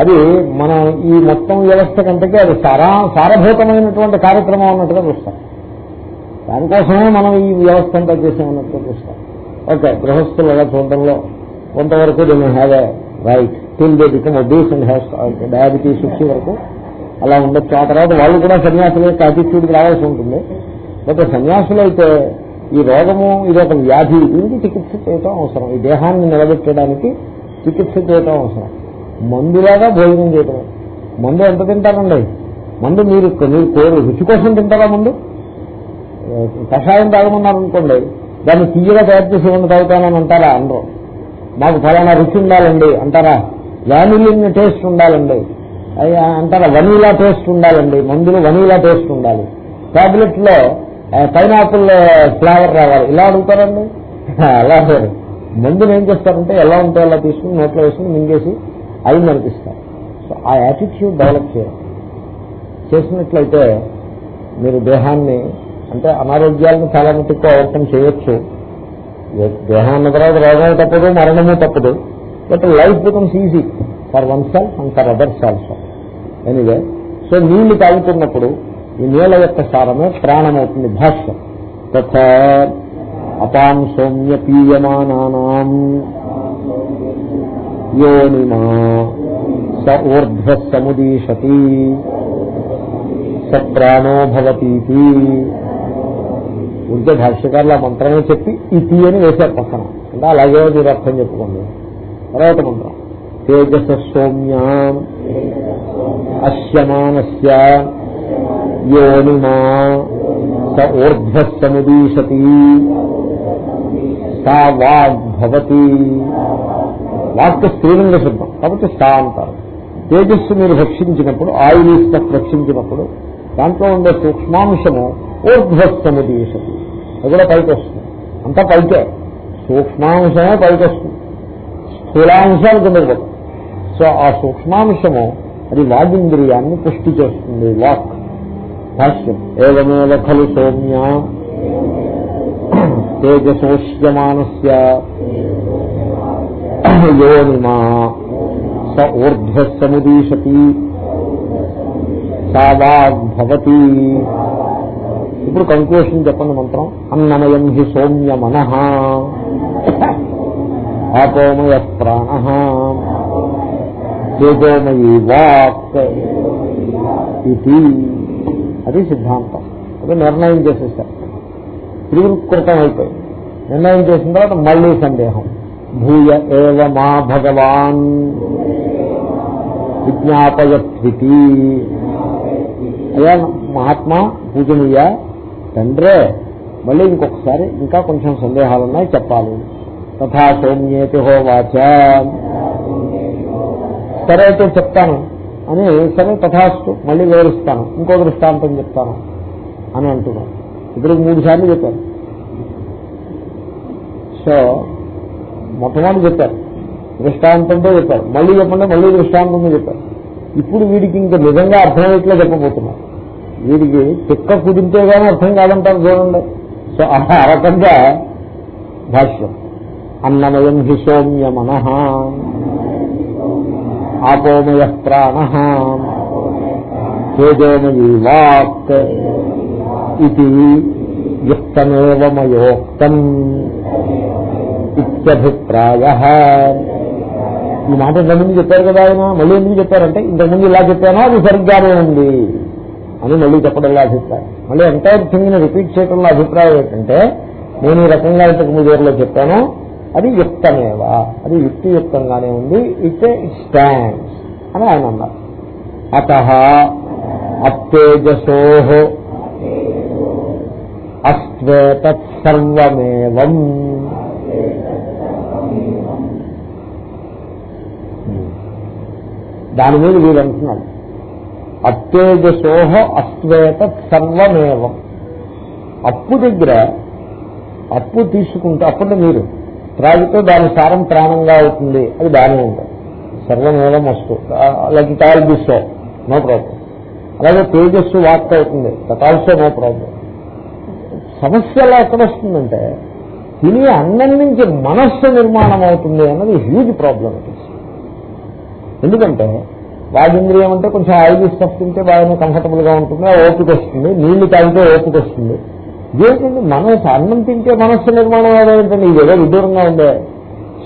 అది మన ఈ మొత్తం వ్యవస్థ కంటే అది సారా సారభూతమైనటువంటి కార్యక్రమం అన్నట్టుగా చూస్తాం దానికోసమే మనం ఈ వ్యవస్థ అంతా చేసామన్నట్టుగా చూస్తాం ఓకే గృహస్థులు ఎలా చూడడంలో కొంతవరకు దీన్ని have a right till they become abuse and have diabetes వచ్చే వరకు అలా ఉండొచ్చు ఆ తర్వాత వాళ్ళు కూడా సన్యాసుల యొక్క అటిట్యూడ్కి రావాల్సి ఉంటుంది. బట్ సన్యాసులు అయితే ఈ రోగము ఇది ఒక వ్యాధి. దీనికి చికిత్స చేయటం అవసరం. ఈ దేహాన్ని నిలబెట్టడానికి చికిత్స చేయటం అవసరం. మందులాగా భోజనం చేయటం. మందు ఎంత తింటారండి? మందు మీరు మీరు కోరు రుచి కోసం తింటారా మందు? కషాయం తాగమన్నారు అనుకోండి దాన్ని తీయగా తయారు చేసి ఉండి తాగుతానని అంటారా? అందరూ మాకు ఫలానా రుచి ఉండాలండి అంటారా? వ్యానిలిన్ టేస్ట్ ఉండాలండి. అంటారా? వనీలా టేస్ట్ ఉండాలండి. మందులు వనీలా టేస్ట్ ఉండాలి. టాబ్లెట్లో పైనాపిల్ ఫ్లేవర్ రావాలి. ఇలా అడుగుతారండి? [laughs] అలా సార్ మందులు ఏం చేస్తారంటే ఎలా ఉంటే అలా తీసుకుని నోట్లో వేసుకుని మింగేసి అయింది అనిపిస్తారు సో ఆ యాటిట్యూడ్ డెవలప్ చేయాలి. చేసినట్లయితే మీరు దేహాన్ని అంటే అనారోగ్యాలను చాలా మటుకు ఓవర్కమ్ చేయొచ్చు. దేహం అన్న తర్వాత రోగం తప్పదు మరణము తప్పదు. But life becomes easy. For oneself and for others also anyway so నీళ్ళు తాగుతున్నప్పుడు ఈ నీళ్ళ యొక్క సారమే ప్రాణమవుతుంది భాష్యం. తథా అపాం సౌమ్య పీయమానానాం యోనిమా స ఊర్ధ్వ సముదీషతి స ప్రాణో భవతీతి ఉంటే భాష్యకారులు ఆ మంత్రమే చెప్పి ఇతి అని వేశారు పక్కన. అంటే అలాగే మీరు అర్థం చెప్పుకోండి తర్వాత మంత్రం. తేజస సౌమ్యా అశ్యమానస్య యోనిమా స ఊర్ధ్వ సముదీషతి సా వాగ్భవతి వాక్ స్త్రీలింగ శబ్దం. కాబట్టి సా అంటారు. తేజస్సు మీరు రక్షించినప్పుడు ఆయిల్ రక్షించినప్పుడు దాంట్లో ఉండే సూక్ష్మాంశము ఊర్ధ్వస్తముదీషతి అది కూడా పైకి వస్తుంది అంతా పైకే. సూక్ష్మాంశమే పైకి వస్తుంది స్థూలాంశాలు కిందకి సో ఆ సూక్ష్మాంశము అది వాగింద్రియాన్ని పుష్టి చేస్తుంది. వాక్. భాష్యం. ఏమేవ ఖలు సౌమ్య? తేజసోష్యమానస్య. యోనిమా స ఊర్ధ్వ సముదీషతి ఇప్పుడు కంక్లూషన్ చెప్పండి మంత్రం. అన్నమయం హి సౌమ్య మన. ఆపోమయ ప్రాణ. తేజోమయీ వాక్ ఇది. అది సిద్ధాంతం. అది నిర్ణయం చేసేసారు. త్రివృత్కృతం అయిపోయింది. నిర్ణయం చేసిన తర్వాత మళ్ళీ సందేహం. భూయ ఏవ మా భగవాన్. విజ్ఞాపయత్వితి అయ్యా మహాత్మా పూజనీయ తండ్రే? మళ్ళీ ఇంకొకసారి ఇంకా కొంచెం సందేహాలు ఉన్నాయి చెప్పాలి. తథా సౌమ్యేతి హోవాచ. సరే అయితే చెప్తాను. అని సరే తథాస్తు. మళ్ళీ వివరిస్తాను. ఇంకో దృష్టాంతం చెప్తాను. అని అంటున్నాను. ఇప్పుడు మూడు సార్లు చెప్పారు. సో మొట్టమొదటి చెప్పారు. దృష్టాంతంతో చెప్పారు. మళ్ళీ చెప్పండి మళ్ళీ దృష్టాంతంతో చెప్పారు. ఇప్పుడు వీడికి ఇంకా నిజంగా అర్థమయ్యేట్లా చెప్పబోతున్నారు వీడికి చిక్క కుదిరితే కానీ అర్థం కాదంటారు చూడండి. సో ఆ రకంగా భాష్యం. అన్నమయం హి సౌమ్య మన ఆపోమయ ప్రాణ తేజోమయీ వాక్ ఇది యుక్తమేవమయోక్తం ఇత్యభిప్రాయ. ఈ మాట ఇంతకుముందు చెప్పారు కదా ఆయన? మళ్ళీ ఎందుకు చెప్పారంటే ఇంతకుముందు ఇలా చెప్పానో? అది సరిగ్గానే ఉంది అని మళ్ళీ చెప్పడంలో అభిప్రాయం. మళ్ళీ ఎంటైర్ థింగ్ని రిపీట్ చేయడంలో అభిప్రాయం ఏంటంటే నేను ఈ రకంగా ఇంతకు ముందు చెప్పాను అది యుక్తమేవా? అది యుక్తియుక్తంగానే ఉంది. ఇట్ ఇట్ స్టాండ్స్ అని ఆయన అన్నారు. అత అత్తేజసో అస్వేతత్సర్వమేవం దాని మీద వీరు అంటున్నాడు అత్తేజసోహ అశ్వేత సర్వమేవం. అప్పు దగ్గర అప్పు తీసుకుంటే అప్పుడు మీరు త్రాగితే దాని సారం ప్రాణంగా అవుతుంది. అది దాని ఉంటుంది సర్వమేవం వస్తు like it all be so no problem అలాగే తేజస్సు వాక్ అవుతుంది. దట్ ఆల్సో నో ప్రాబ్లం సమస్య ఎలా ఎక్కడ వస్తుందంటే తినే అన్నం నుంచి మనస్సు నిర్మాణం అవుతుంది అన్నది హ్యూజ్ ప్రాబ్లం ఇట్ ఇస్ ఎందుకంటే వాగింద్రియం అంటే కొంచెం ఆయిల్ స్టఫ్ తింటే బాగానే కంఫర్టబుల్గా ఉంటుంది ఓపిక వస్తుంది నీళ్ళు తాగితే ఓపిక వస్తుంది. ఇదేంటండి మనసు అన్నం తింటే మనస్సు నిర్మాణం అదేంటండి ఇది ఏదో విదూరంగా ఉండే.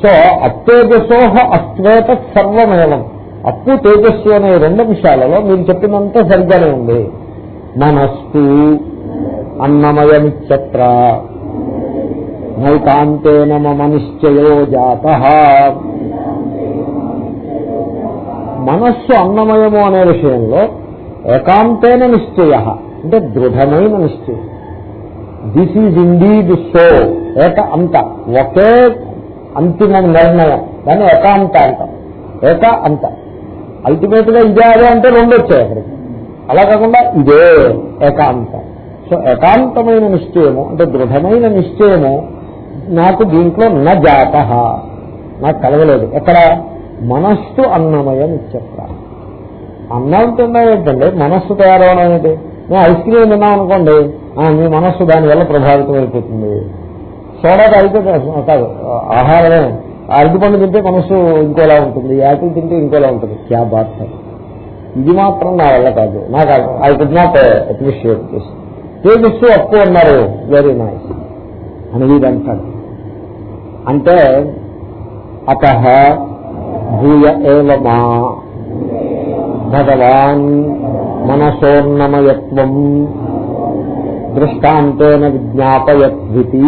సో అత్తేజసోహ అశ్వేత సర్వమేవం. అప్పు తేజస్సు అనే రెండు విషయాలలో మీరు చెప్పినంత సరిగ్గానే ఉంది. మనస్సు అన్నమయమిత్ర నైకాంతేన మమ నిశ్చయో జాత. మనస్సు అన్నమయము అనే విషయంలో ఏకాంతైన నిశ్చయ అంటే దృఢమైన నిశ్చయం. దిస్ ఈజ్ ఇండీడ్ సో ఏక అంత. ఒకే అంతిమ నిర్ణయం. దాన్ని ఏకాంత అంటాం. ఏక అంత. అల్టిమేట్గా ఇదే అదే అంటే రెండు వచ్చాయి అక్కడికి. అలా కాకుండా ఇదే ఏకాంత. సో ఏకాంతమైన నిశ్చయము అంటే దృఢమైన నిశ్చయము నాకు దీంట్లో న జాత. నాకు కలగలేదు. ఎక్కడ? మనస్సు అన్నమయం ఇచ్చత్ర. అన్నం తినడం ఏంటంటే మనస్సు తయారవడం ఏంటి నేను ఐస్ క్రీమ్ తిన్నాం అనుకోండి మీ మనస్సు దానివల్ల ప్రభావితం అయిపోతుంది. సోడా తాగితే కాదు ఆహారమే. అరటిపండు తింటే మనస్సు ఇంకోలా ఉంటుంది యాపిల్ తింటే ఇంకోలా ఉంటుంది. క్యా బాత్ ఇది మాత్రం నా వల్ల కాదు. నాకు I could not appreciate this తేజస్సు అప్పు అన్నారు? వెరీ నైస్ అని వీడు అంటే అత భూయ ఏవ భగవాన్ మనసోన్నమయత్వం. దృష్టాంతేన విజ్ఞాపయత్వితి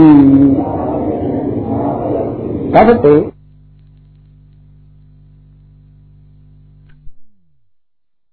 కాబట్టి